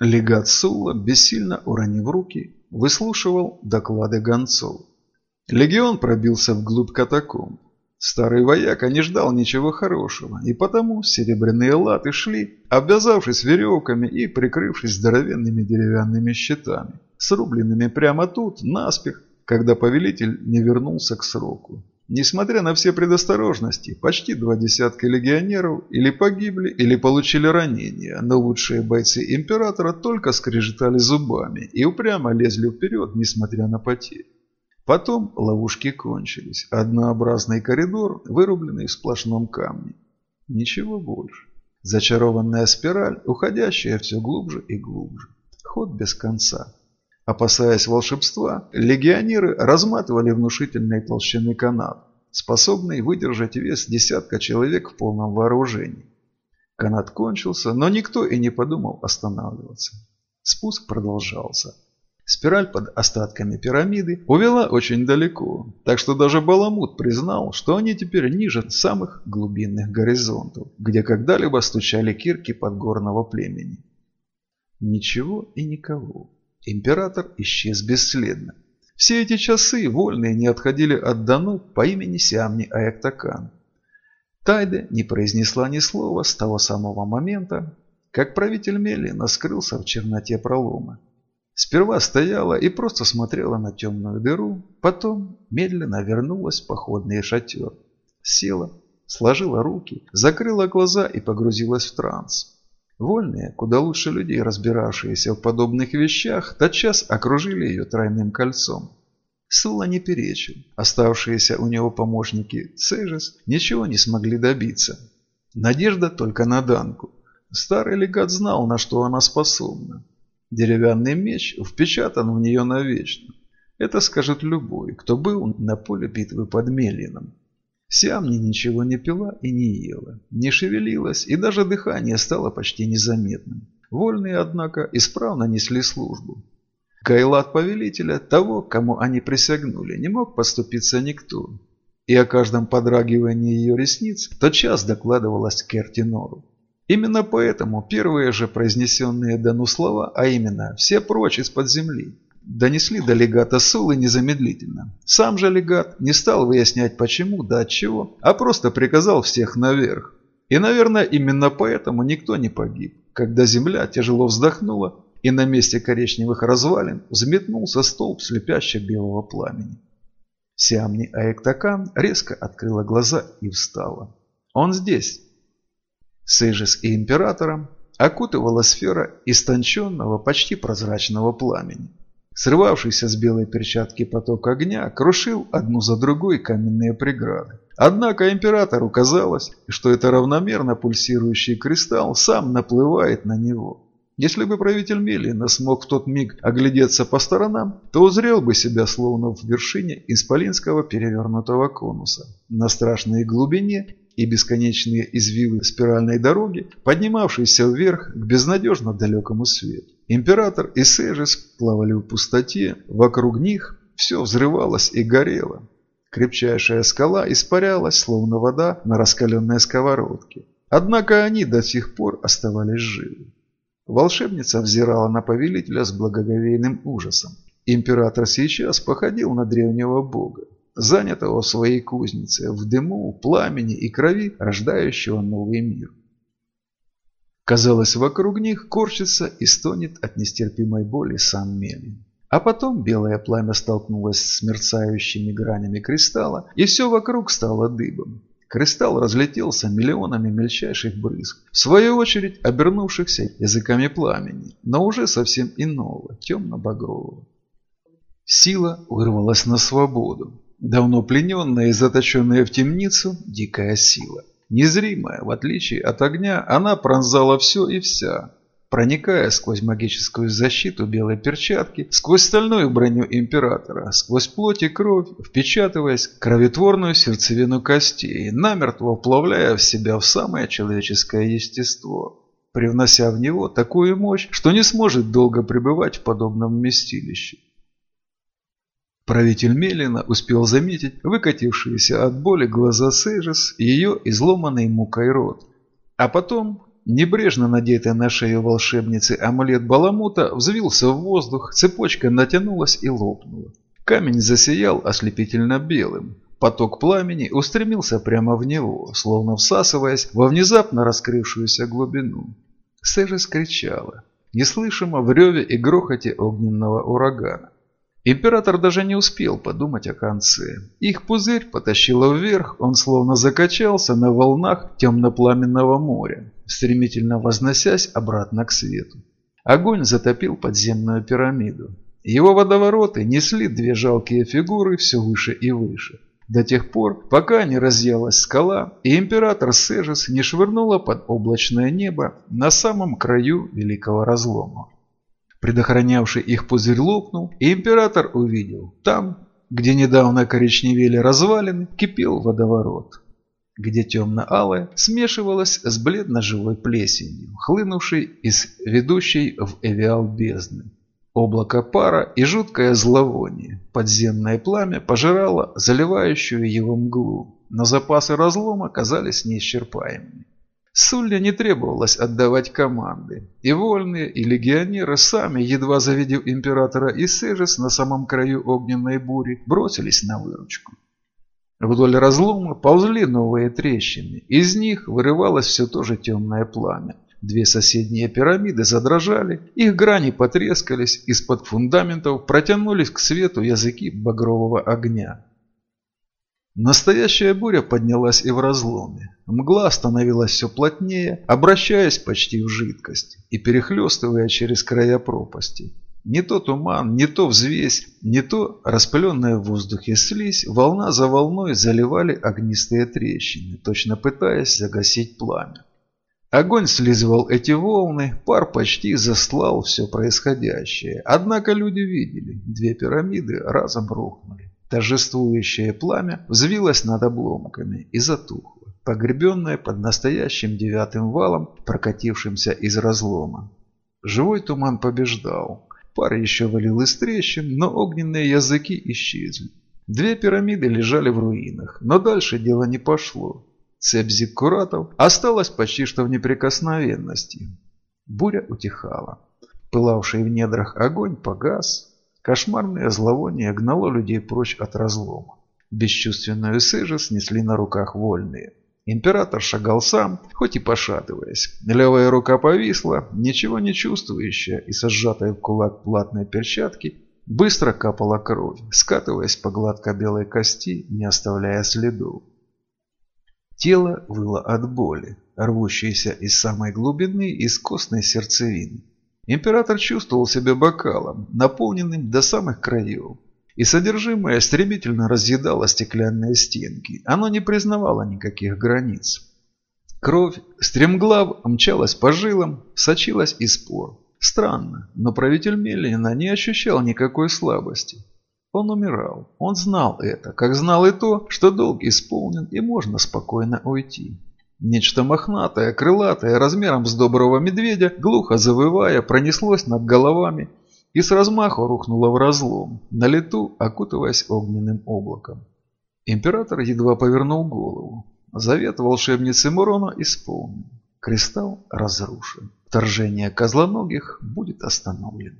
Легат Сула, бессильно уронив руки, выслушивал доклады гонцов. Легион пробился вглубь катакомб. Старый вояка не ждал ничего хорошего, и потому серебряные латы шли, обвязавшись веревками и прикрывшись здоровенными деревянными щитами, срубленными прямо тут, наспех, когда повелитель не вернулся к сроку. Несмотря на все предосторожности, почти два десятка легионеров или погибли, или получили ранения, но лучшие бойцы императора только скрежетали зубами и упрямо лезли вперед, несмотря на потери. Потом ловушки кончились. Однообразный коридор, вырубленный в сплошном камне. Ничего больше. Зачарованная спираль, уходящая все глубже и глубже. Ход без конца. Опасаясь волшебства, легионеры разматывали внушительной толщины канат, способный выдержать вес десятка человек в полном вооружении. Канат кончился, но никто и не подумал останавливаться. Спуск продолжался. Спираль под остатками пирамиды увела очень далеко, так что даже Баламут признал, что они теперь ниже самых глубинных горизонтов, где когда-либо стучали кирки подгорного племени. Ничего и никого. Император исчез бесследно. Все эти часы вольные не отходили от Дану по имени Сиамни Аяктакан. Тайда не произнесла ни слова с того самого момента, как правитель Мелина скрылся в черноте пролома. Сперва стояла и просто смотрела на темную дыру, потом медленно вернулась в походный шатер. Села, сложила руки, закрыла глаза и погрузилась в транс. Вольные, куда лучше людей, разбиравшиеся в подобных вещах, тотчас окружили ее тройным кольцом. Сула не перечил. Оставшиеся у него помощники Цежес ничего не смогли добиться. Надежда только на Данку. Старый легат знал, на что она способна. Деревянный меч впечатан в нее навечно. Это скажет любой, кто был на поле битвы под Мелином. Сиамни ничего не пила и не ела, не шевелилась, и даже дыхание стало почти незаметным. Вольные, однако, исправно несли службу. Кайлат повелителя, того, кому они присягнули, не мог поступиться никто. И о каждом подрагивании ее ресниц тотчас докладывалось Кертинору. Именно поэтому первые же произнесенные Дану слова, а именно «все прочь из-под земли», донесли до легата Сулы незамедлительно. Сам же легат не стал выяснять почему да от чего, а просто приказал всех наверх. И, наверное, именно поэтому никто не погиб, когда земля тяжело вздохнула и на месте коричневых развалин взметнулся столб слепящего белого пламени. Сиамни Аэктакан резко открыла глаза и встала. «Он здесь!» Сейжес и Императором окутывала сфера истонченного, почти прозрачного пламени. Срывавшийся с белой перчатки поток огня крушил одну за другой каменные преграды. Однако императору казалось, что это равномерно пульсирующий кристалл сам наплывает на него. Если бы правитель Мелина смог в тот миг оглядеться по сторонам, то узрел бы себя словно в вершине исполинского перевернутого конуса. На страшной глубине и бесконечные извивы спиральной дороги, поднимавшиеся вверх к безнадежно далекому свету. Император и Сежис плавали в пустоте, вокруг них все взрывалось и горело. Крепчайшая скала испарялась, словно вода на раскаленной сковородке. Однако они до сих пор оставались живы. Волшебница взирала на повелителя с благоговейным ужасом. Император сейчас походил на древнего бога, занятого в своей кузнице, в дыму, пламени и крови, рождающего новый мир. Казалось, вокруг них корчится и стонет от нестерпимой боли сам Мелин. А потом белое пламя столкнулось с мерцающими гранями кристалла, и все вокруг стало дыбом. Кристалл разлетелся миллионами мельчайших брызг, в свою очередь обернувшихся языками пламени, но уже совсем иного, темно-багрового. Сила вырвалась на свободу. Давно плененная и заточенная в темницу дикая сила. Незримая, в отличие от огня, она пронзала все и вся, проникая сквозь магическую защиту белой перчатки, сквозь стальную броню императора, сквозь плоть и кровь, впечатываясь в кровотворную сердцевину костей, намертво вплавляя в себя в самое человеческое естество, привнося в него такую мощь, что не сможет долго пребывать в подобном вместилище. Правитель Мелина успел заметить выкатившиеся от боли глаза Сейжес и ее изломанный мукой рот. А потом небрежно надетый на шею волшебницы амулет Баламута, взвился в воздух, цепочка натянулась и лопнула. Камень засиял ослепительно белым. Поток пламени устремился прямо в него, словно всасываясь во внезапно раскрывшуюся глубину. Сэжи скричала, неслышимо в реве и грохоте огненного урагана. Император даже не успел подумать о конце. Их пузырь потащило вверх, он словно закачался на волнах темно-пламенного моря, стремительно возносясь обратно к свету. Огонь затопил подземную пирамиду. Его водовороты несли две жалкие фигуры все выше и выше. До тех пор, пока не разъялась скала, и император Сежес не швырнула под облачное небо на самом краю великого разлома. Предохранявший их пузырь лопнул, и император увидел. Там, где недавно коричневели развалины, кипел водоворот. Где темно-алое смешивалось с бледно-живой плесенью, хлынувшей из ведущей в эвиал бездны. Облако пара и жуткое зловоние. Подземное пламя пожирало заливающую его мглу, но запасы разлома казались неисчерпаемыми. Сулле не требовалось отдавать команды, и вольные, и легионеры сами, едва завидев императора и Сежес на самом краю огненной бури, бросились на выручку. Вдоль разлома ползли новые трещины, из них вырывалось все то же темное пламя. Две соседние пирамиды задрожали, их грани потрескались, из-под фундаментов протянулись к свету языки багрового огня. Настоящая буря поднялась и в разломе. Мгла становилась все плотнее, обращаясь почти в жидкость и перехлестывая через края пропасти. Не то туман, не то взвесь, не то распыленная в воздухе слизь, волна за волной заливали огнистые трещины, точно пытаясь загасить пламя. Огонь слизывал эти волны, пар почти заслал все происходящее. Однако люди видели, две пирамиды разом рухнули. Торжествующее пламя взвилось над обломками и затухло, погребенное под настоящим девятым валом, прокатившимся из разлома. Живой туман побеждал. Пар еще валил из трещин, но огненные языки исчезли. Две пирамиды лежали в руинах, но дальше дело не пошло. Цепь зиккуратов осталась почти что в неприкосновенности. Буря утихала. Пылавший в недрах огонь погас, Кошмарное зловоние гнало людей прочь от разлома. Бесчувственную сыжу снесли на руках вольные. Император шагал сам, хоть и пошатываясь. Левая рука повисла, ничего не чувствующая и со сжатой в кулак платной перчатки, быстро капала кровь, скатываясь по гладко белой кости, не оставляя следов. Тело выло от боли, рвущейся из самой глубины из костной сердцевины. Император чувствовал себя бокалом, наполненным до самых краев. И содержимое стремительно разъедало стеклянные стенки. Оно не признавало никаких границ. Кровь, стремглав, мчалась по жилам, сочилась из пор. Странно, но правитель Меллина не ощущал никакой слабости. Он умирал. Он знал это, как знал и то, что долг исполнен и можно спокойно уйти. Нечто мохнатое, крылатое, размером с доброго медведя, глухо завывая, пронеслось над головами и с размаху рухнуло в разлом, на лету окутываясь огненным облаком. Император едва повернул голову. Завет волшебницы Мурона исполнен. Кристалл разрушен. Вторжение козлоногих будет остановлено.